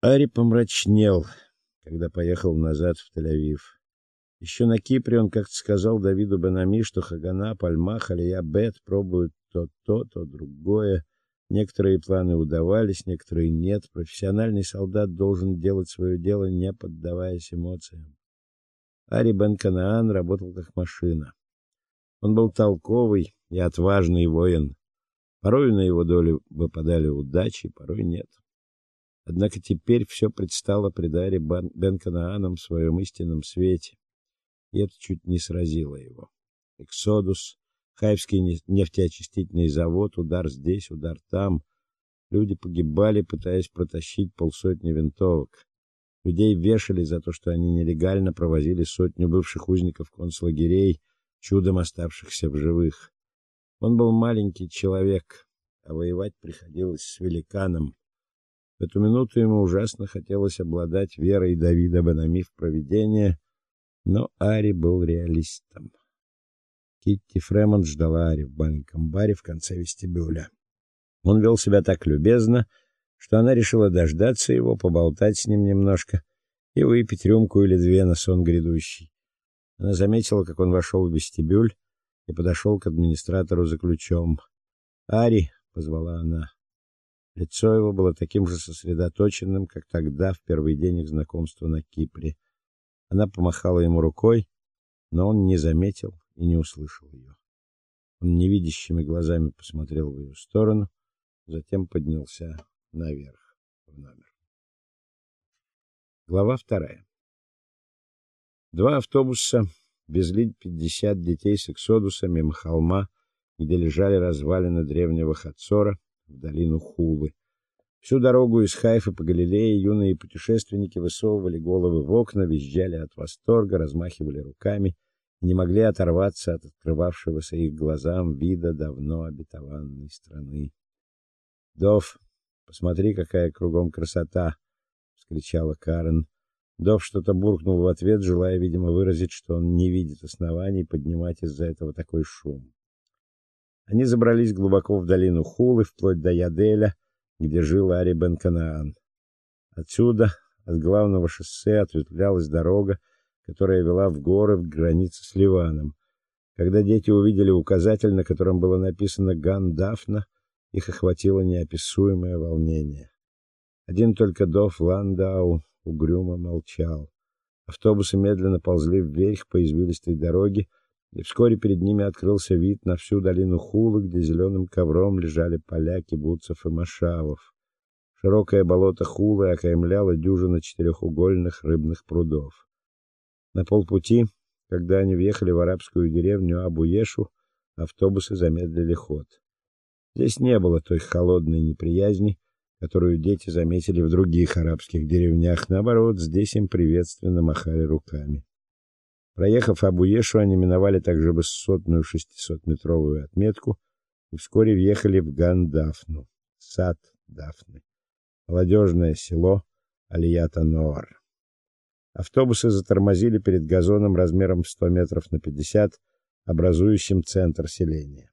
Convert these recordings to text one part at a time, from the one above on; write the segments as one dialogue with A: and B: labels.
A: Ари помрачнел, когда поехал назад в Тель-Авив. Еще на Кипре он как-то сказал Давиду Бенами, что Хагана, Пальмах, Алия Бет пробуют то то, то другое. Некоторые планы удавались, некоторые нет. Профессиональный солдат должен делать свое дело, не поддаваясь эмоциям. Ари бен Канаан работал как машина. Он был толковый и отважный воин. Порой на его долю выпадали удачи, порой нет. Однако теперь все предстало пред Ари бен Канааном в своем истинном свете. И это чуть не сразило его. Эксодус, Хайфский нефтеочистительный завод, удар здесь, удар там. Люди погибали, пытаясь протащить полсотни винтовок. Людей вешали за то, что они нелегально провозили сотню бывших узников концлагерей, чудом оставшихся в живых. Он был маленький человек, а воевать приходилось с великаном. В эту минуту ему ужасно хотелось обладать верой Давида Банами в провидение, но Ари был реалистом. Китти Фремонт ждала Ари в маленьком баре в конце вестибюля. Он вел себя так любезно, что она решила дождаться его, поболтать с ним немножко и выпить рюмку или две на сон грядущий. Она заметила, как он вошел в вестибюль и подошел к администратору за ключом. "Ари", позвала она. Лицо его было таким же сосредоточенным, как тогда в первый день их знакомства на Кипре. Она помахала ему рукой, но он не заметил и не услышал ее. Он невидящими глазами посмотрел в ее сторону, затем поднялся наверх в номер. Глава вторая. Два автобуса везли 50 детей с Эксодуса мимо холма, где лежали развалины древнего Хацора, в долину Хулы. Всю дорогу из Хайфа по Галилее юные путешественники высовывали головы в окна, визжали от восторга, размахивали руками и не могли оторваться от открывавшегося их глазам вида давно обетованной страны. Дов Посмотри, какая кругом красота, вскричала Карен. Дов что-то буркнул в ответ, желая, видимо, выразить, что он не видит оснований поднимать из-за этого такой шум. Они забрались глубоко в долину Хулы, вплоть до Яделя, где жил Ари бен Канаан. Отсюда, от главного шоссе, ответвлялась дорога, которая вела в горы в границе с Ливаном. Когда дети увидели указатель, на котором было написано Гандафна, их охватило неописуемое волнение. Один только Доф Ландау угрюмо молчал. Автобусы медленно ползли вверх по извилистой дороге, и вскоре перед ними открылся вид на всю долину Хулы, где зеленым ковром лежали поля кибуцев и машавов. Широкое болото Хулы окаймляло дюжина четырехугольных рыбных прудов. На полпути, когда они въехали в арабскую деревню Абу-Ешу, автобусы замедлили ход. Здесь не было той холодной неприязни, которую дети заметили в других арабских деревнях. Наоборот, здесь им приветственно махали руками. Проехав Абуешу, они миновали также высотную шестисотметровую отметку и вскоре въехали в Гандафну, сад Дафны, молодежное село Алията-Ноар. Автобусы затормозили перед газоном размером в 100 метров на 50, образующим центр селения.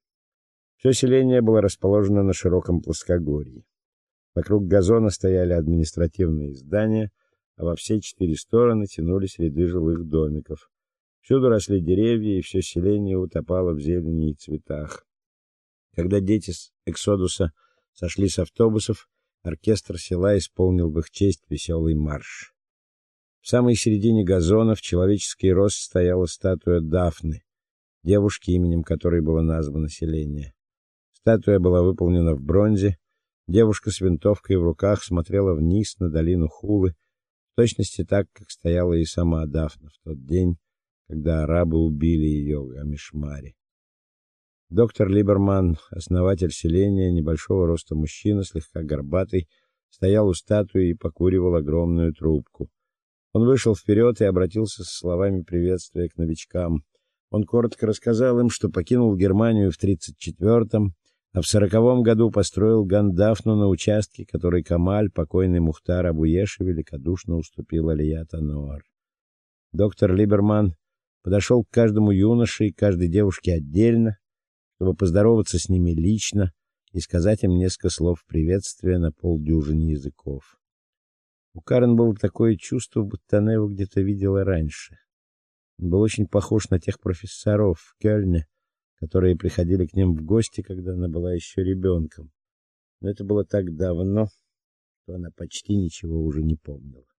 A: Все селение было расположено на широком плоскогорье. Вокруг газона стояли административные здания, а во все четыре стороны тянулись ряды жилых домиков. Всюду росли деревья, и все селение утопало в зелени и цветах. Когда дети с Эксодуса сошли с автобусов, оркестр села исполнил в их честь веселый марш. В самой середине газона в человеческий рост стояла статуя Дафны, девушки, именем которой было названо селение. Статуя была выполнена в бронзе. Девушка с винтовкой в руках смотрела вниз на долину Хулы, в точности так, как стояла и сама Дафна в тот день, когда арабы убили ее в Амишмаре. Доктор Либерман, основатель селения, небольшого роста мужчина, слегка горбатый, стоял у статуи и покуривал огромную трубку. Он вышел вперед и обратился со словами приветствия к новичкам. Он коротко рассказал им, что покинул Германию в 34-м, а в сороковом году построил Гандафну на участке, который Камаль, покойный Мухтар Абуеши, великодушно уступил Алият Ануар. Доктор Либерман подошел к каждому юноше и каждой девушке отдельно, чтобы поздороваться с ними лично и сказать им несколько слов приветствия на полдюжины языков. У Карен было такое чувство, будто она его где-то видела раньше. Он был очень похож на тех профессоров в Кёльне, которые приходили к ним в гости, когда она была еще ребенком. Но это было так давно, что она почти ничего уже не помнила.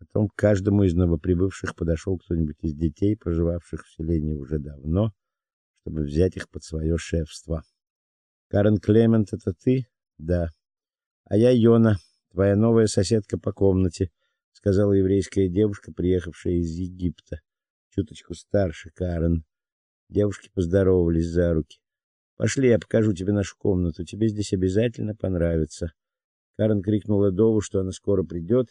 A: Потом к каждому из новоприбывших подошел кто-нибудь из детей, проживавших в селении уже давно, чтобы взять их под свое шефство. Карен Клемент это ты? Да. А я Йона, твоя новая соседка по комнате, сказала еврейская девушка, приехавшая из Египта, чуточку старше Карен. Девушки поздоровались за руки. Пошли, я покажу тебе нашу комнату. Тебе здесь обязательно понравится. Карен крикнула Дову, что она скоро придет,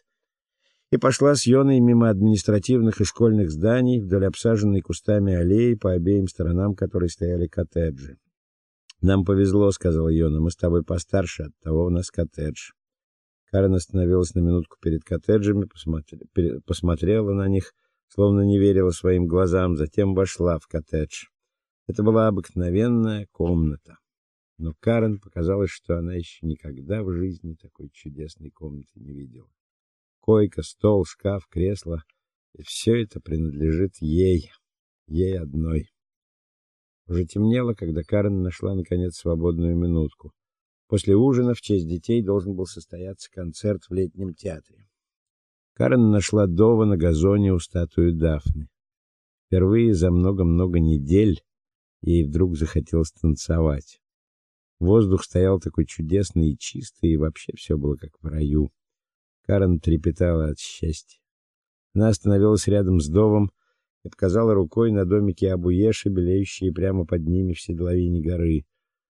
A: и пошла с Йоной мимо административных и школьных зданий вдоль обсаженной кустами аллеи, по обеим сторонам которой стояли коттеджи. Нам повезло, сказала Йона. Мы с тобой постарше, от того у нас коттедж. Карен остановилась на минутку перед коттеджами, посмотрела на них, словно не верила своим глазам, затем вошла в коттедж. Это была обыкновенная комната. Но Карен показалось, что она еще никогда в жизни такой чудесной комнаты не видела. Койка, стол, шкаф, кресло и все это принадлежит ей, ей одной. Уже темнело, когда Карен нашла наконец свободную минутку. После ужина в честь детей должен был состояться концерт в летнем театре. Карен нашла Дова на газоне у статуи Дафны. Впервые за много-много недель ей вдруг захотелось танцевать. Воздух стоял такой чудесный и чистый, и вообще все было как в раю. Карен трепетала от счастья. Она остановилась рядом с Довом и показала рукой на домики Абуеши, белеющие прямо под ними в седловине горы.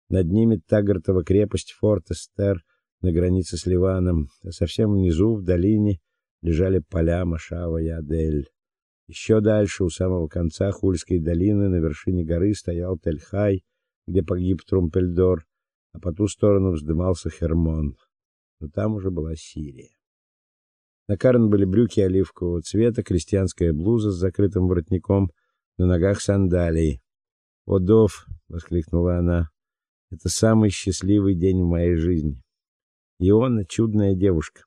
A: Над ними Тагартова крепость Форт Эстер на границе с Ливаном, а совсем внизу, в долине, лежали поля Машава и Адель. Еще дальше, у самого конца Хульской долины, на вершине горы стоял Тель-Хай, где погиб Трумпельдор, а по ту сторону вздымался Хермон. Но там уже была Сирия. На Карен были брюки оливкового цвета, крестьянская блуза с закрытым воротником, на ногах сандалии. "О, Дов!" воскликнула она. "Это самый счастливый день в моей жизни. Иона чудная девушка.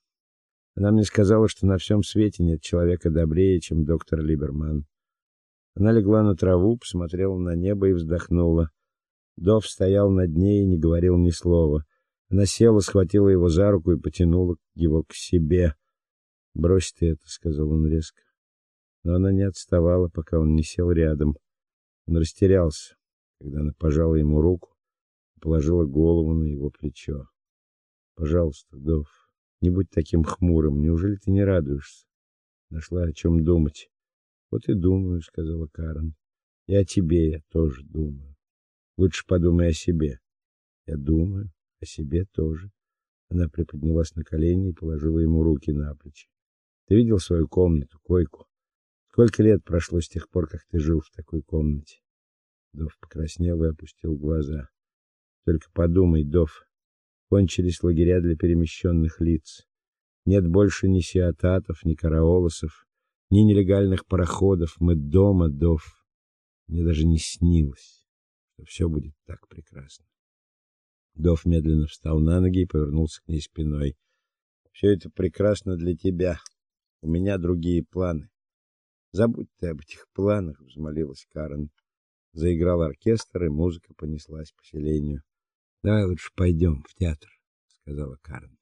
A: Она мне сказала, что на всем свете нет человека добрее, чем доктор Либерман. Она легла на траву, посмотрела на небо и вздохнула. Дов стоял над ней и не говорил ни слова. Она села, схватила его за руку и потянула его к себе. "Брось ты это", сказал он резко. Но она не отставала, пока он не сел рядом. Он растерялся, когда она пожала ему руку и положила голову на его плечо. "Пожалуйста, Дов, не будь таким хмурым. Неужели ты не радуешься?" Нашла о чем думать. "Вот и думаю", сказала Карен. "Я о тебе я тоже думаю. Лучше подумай о себе". "Я думаю о себе тоже". Она приподнялась на колени и положила ему руки на плечи. Ты видел свою комнату, койку? Сколько лет прошло с тех пор, как ты жил в такой комнате? Дов покраснел и опустил глаза. Только подумай, Дов, кончились лагеря для перемещенных лиц. Нет больше ни сиататов, ни караолосов, ни нелегальных пароходов. Мы дома, Дов. Мне даже не снилось, что все будет так прекрасно. Дов медленно встал на ноги и повернулся к ней спиной. Все это прекрасно для тебя, у меня другие планы. Забудь ты об этих планах, взмолилась Карен. Заиграл оркестр, и музыка понеслась по селению. Давай лучше пойдем в театр, сказала Карен.